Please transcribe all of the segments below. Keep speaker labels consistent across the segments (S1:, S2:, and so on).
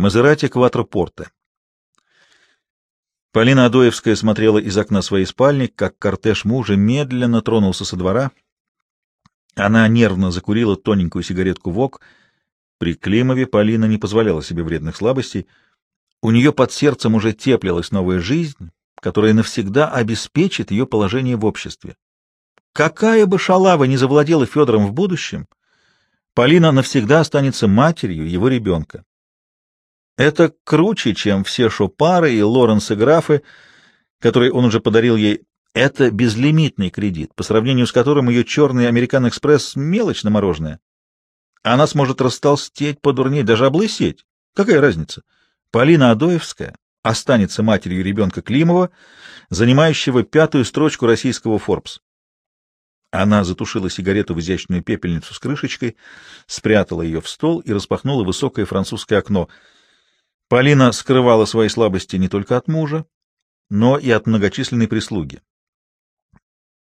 S1: Мазерати Кватропорте. Полина Адоевская смотрела из окна своей спальни, как кортеж мужа медленно тронулся со двора. Она нервно закурила тоненькую сигаретку ВОК. При Климове Полина не позволяла себе вредных слабостей. У нее под сердцем уже теплилась новая жизнь, которая навсегда обеспечит ее положение в обществе. Какая бы шалава ни завладела Федором в будущем, Полина навсегда останется матерью его ребенка. Это круче, чем все Шопары и Лоренс и Графы, которые он уже подарил ей. Это безлимитный кредит, по сравнению с которым ее черный Американ Экспресс — мелочь на мороженое. Она сможет растолстеть, подурнеть, даже облысеть. Какая разница? Полина Адоевская останется матерью ребенка Климова, занимающего пятую строчку российского Forbes. Она затушила сигарету в изящную пепельницу с крышечкой, спрятала ее в стол и распахнула высокое французское окно — Полина скрывала свои слабости не только от мужа, но и от многочисленной прислуги.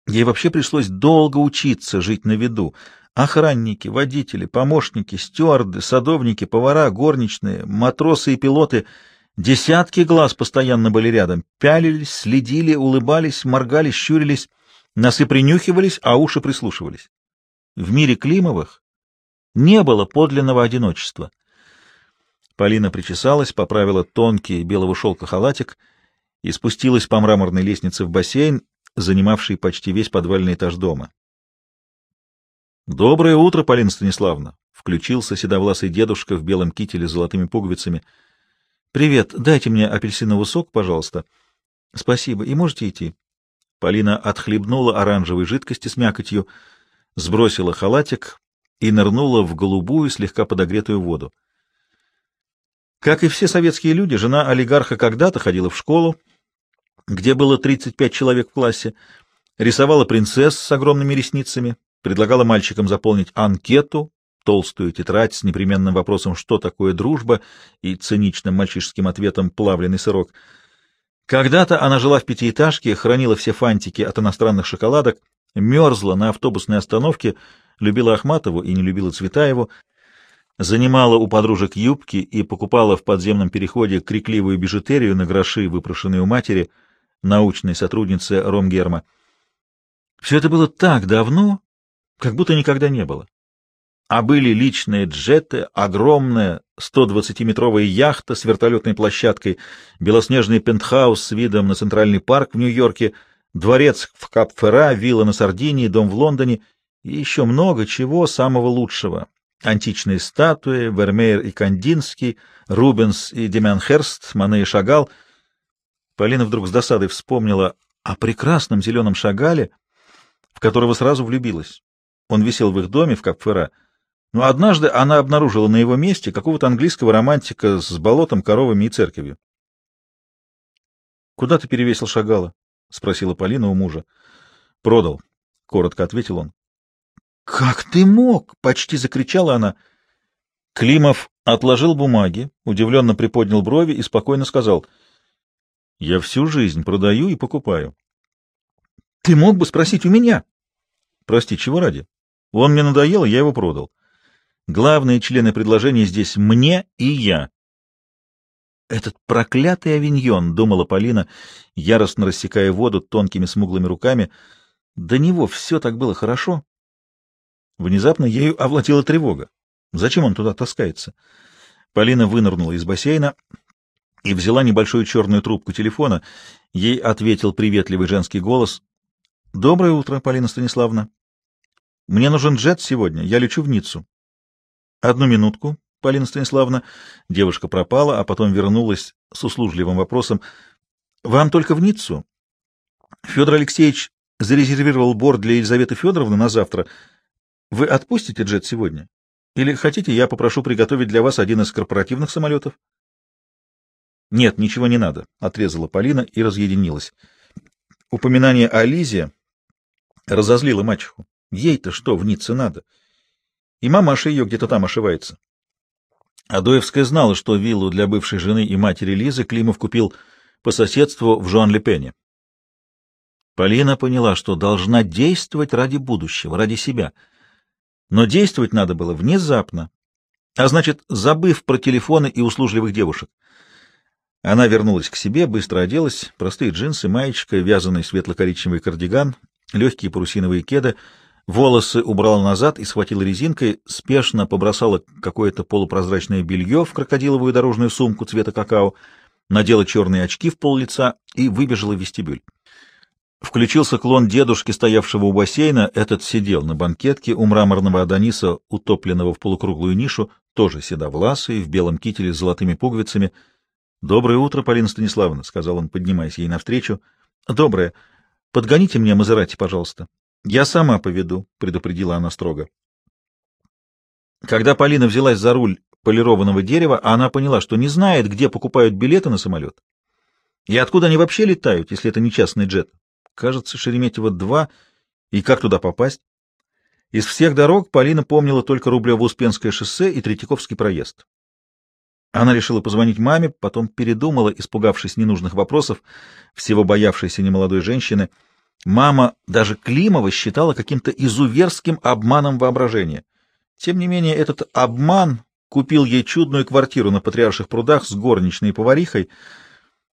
S1: Ей вообще пришлось долго учиться жить на виду. Охранники, водители, помощники, стюарды, садовники, повара, горничные, матросы и пилоты — десятки глаз постоянно были рядом, пялились, следили, улыбались, моргали, щурились, носы принюхивались, а уши прислушивались. В мире Климовых не было подлинного одиночества. Полина причесалась, поправила тонкий белого шелка халатик и спустилась по мраморной лестнице в бассейн, занимавший почти весь подвальный этаж дома. «Доброе утро, Полина Станиславовна!» — включился седовласый дедушка в белом кителе с золотыми пуговицами. «Привет, дайте мне апельсиновый сок, пожалуйста». «Спасибо, и можете идти». Полина отхлебнула оранжевой жидкости с мякотью, сбросила халатик и нырнула в голубую, слегка подогретую воду. Как и все советские люди, жена олигарха когда-то ходила в школу, где было 35 человек в классе, рисовала принцесс с огромными ресницами, предлагала мальчикам заполнить анкету, толстую тетрадь с непременным вопросом «Что такое дружба?» и циничным мальчишеским ответом «Плавленый сырок». Когда-то она жила в пятиэтажке, хранила все фантики от иностранных шоколадок, мерзла на автобусной остановке, любила Ахматову и не любила Цветаеву, занимала у подружек юбки и покупала в подземном переходе крикливую бижутерию на гроши, выпрошенные у матери, научной сотрудницы Ромгерма. Все это было так давно, как будто никогда не было. А были личные джеты, огромная 120-метровая яхта с вертолетной площадкой, белоснежный пентхаус с видом на Центральный парк в Нью-Йорке, дворец в Кап-Ферра, вилла на Сардинии, дом в Лондоне и еще много чего самого лучшего, античные статуи, Вермеер и Кандинский, Рубенс и Демянхерст, Мане и Шагал. Полина вдруг с досадой вспомнила о прекрасном зеленом Шагале, в которого сразу влюбилась. Он висел в их доме в Капфера, но однажды она обнаружила на его месте какого-то английского романтика с болотом, коровами и церковью. — Куда ты перевесил Шагала? — спросила Полина у мужа. — Продал, — коротко ответил он. «Как ты мог?» — почти закричала она. Климов отложил бумаги, удивленно приподнял брови и спокойно сказал. «Я всю жизнь продаю и покупаю». «Ты мог бы спросить у меня?» «Прости, чего ради? Он мне надоел, я его продал. Главные члены предложения здесь мне и я». «Этот проклятый авиньон», — думала Полина, яростно рассекая воду тонкими смуглыми руками. «До него все так было хорошо, Внезапно ею овладела тревога. Зачем он туда таскается? Полина вынырнула из бассейна и взяла небольшую черную трубку телефона. Ей ответил приветливый женский голос. — Доброе утро, Полина Станиславовна. — Мне нужен джет сегодня. Я лечу в Ниццу. — Одну минутку, Полина Станиславовна. Девушка пропала, а потом вернулась с услужливым вопросом. — Вам только в Ниццу? Федор Алексеевич зарезервировал борт для Елизаветы Федоровны на завтра — вы отпустите джет сегодня? Или хотите, я попрошу приготовить для вас один из корпоративных самолетов? Нет, ничего не надо, — отрезала Полина и разъединилась. Упоминание о Лизе разозлило мачеху. Ей-то что в Ницце надо? И мамаша ее где-то там ошивается. Адоевская знала, что виллу для бывшей жены и матери Лизы Климов купил по соседству в Жуан-Лепене. Полина поняла, что должна действовать ради будущего, ради себя — но действовать надо было внезапно. а значит, забыв про телефоны и услужливых девушек. Она вернулась к себе, быстро оделась, простые джинсы, маечка, вязаный светло-коричневый кардиган, легкие парусиновые кеды, волосы убрала назад и схватила резинкой, спешно побросала какое-то полупрозрачное белье в крокодиловую дорожную сумку цвета какао, надела черные очки в пол лица и выбежала в вестибюль. Включился клон дедушки, стоявшего у бассейна. Этот сидел на банкетке у мраморного Адониса, утопленного в полукруглую нишу, тоже седовласый, в белом кителе с золотыми пуговицами. — Доброе утро, Полина Станиславовна, — сказал он, поднимаясь ей навстречу. — Доброе. Подгоните мне Мазерати, пожалуйста. — Я сама поведу, — предупредила она строго. Когда Полина взялась за руль полированного дерева, она поняла, что не знает, где покупают билеты на самолет. И откуда они вообще летают, если это не частный джет. Кажется, Шереметьево-2, и как туда попасть? Из всех дорог Полина помнила только Рублево-Успенское шоссе и Третьяковский проезд. Она решила позвонить маме, потом передумала, испугавшись ненужных вопросов, всего боявшейся немолодой женщины. Мама даже Климова считала каким-то изуверским обманом воображения. Тем не менее, этот обман купил ей чудную квартиру на Патриарших прудах с горничной и поварихой.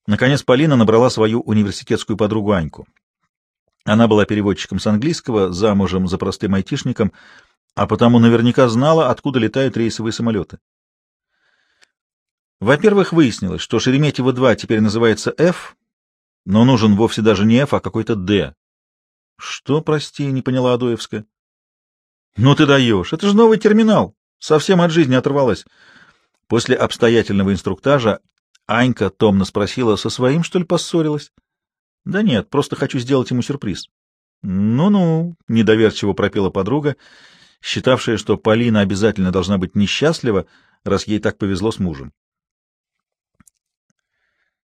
S1: Наконец Полина набрала свою университетскую подругу Аньку. Она была переводчиком с английского, замужем за простым айтишником, а потому наверняка знала, откуда летают рейсовые самолеты. Во-первых, выяснилось, что Шереметьево-2 теперь называется F, но нужен вовсе даже не F, а какой-то D. Что, прости, не поняла Адоевская? Ну ты даешь, это же новый терминал. Совсем от жизни оторвалась. После обстоятельного инструктажа Анька томно спросила, со своим, что ли, поссорилась? Да нет, просто хочу сделать ему сюрприз. Ну-ну, недоверчиво пропела подруга, считавшая, что Полина обязательно должна быть несчастлива, раз ей так повезло с мужем.